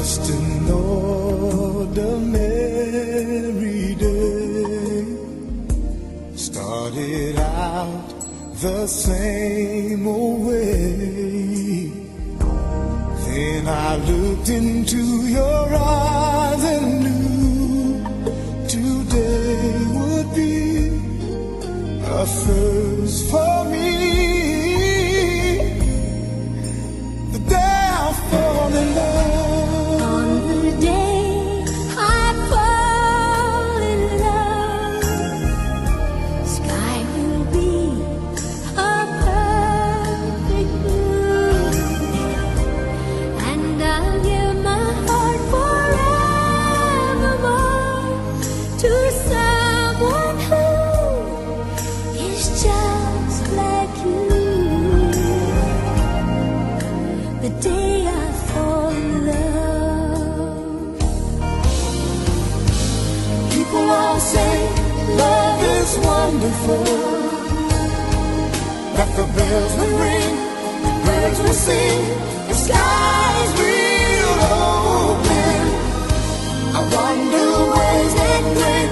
Just an ordinary day. Started out the same old way. Then I looked into your eyes and knew today would be a first for me. say love is wonderful. That the bells will ring, the birds will sing, the skies will open. I wonder ways that great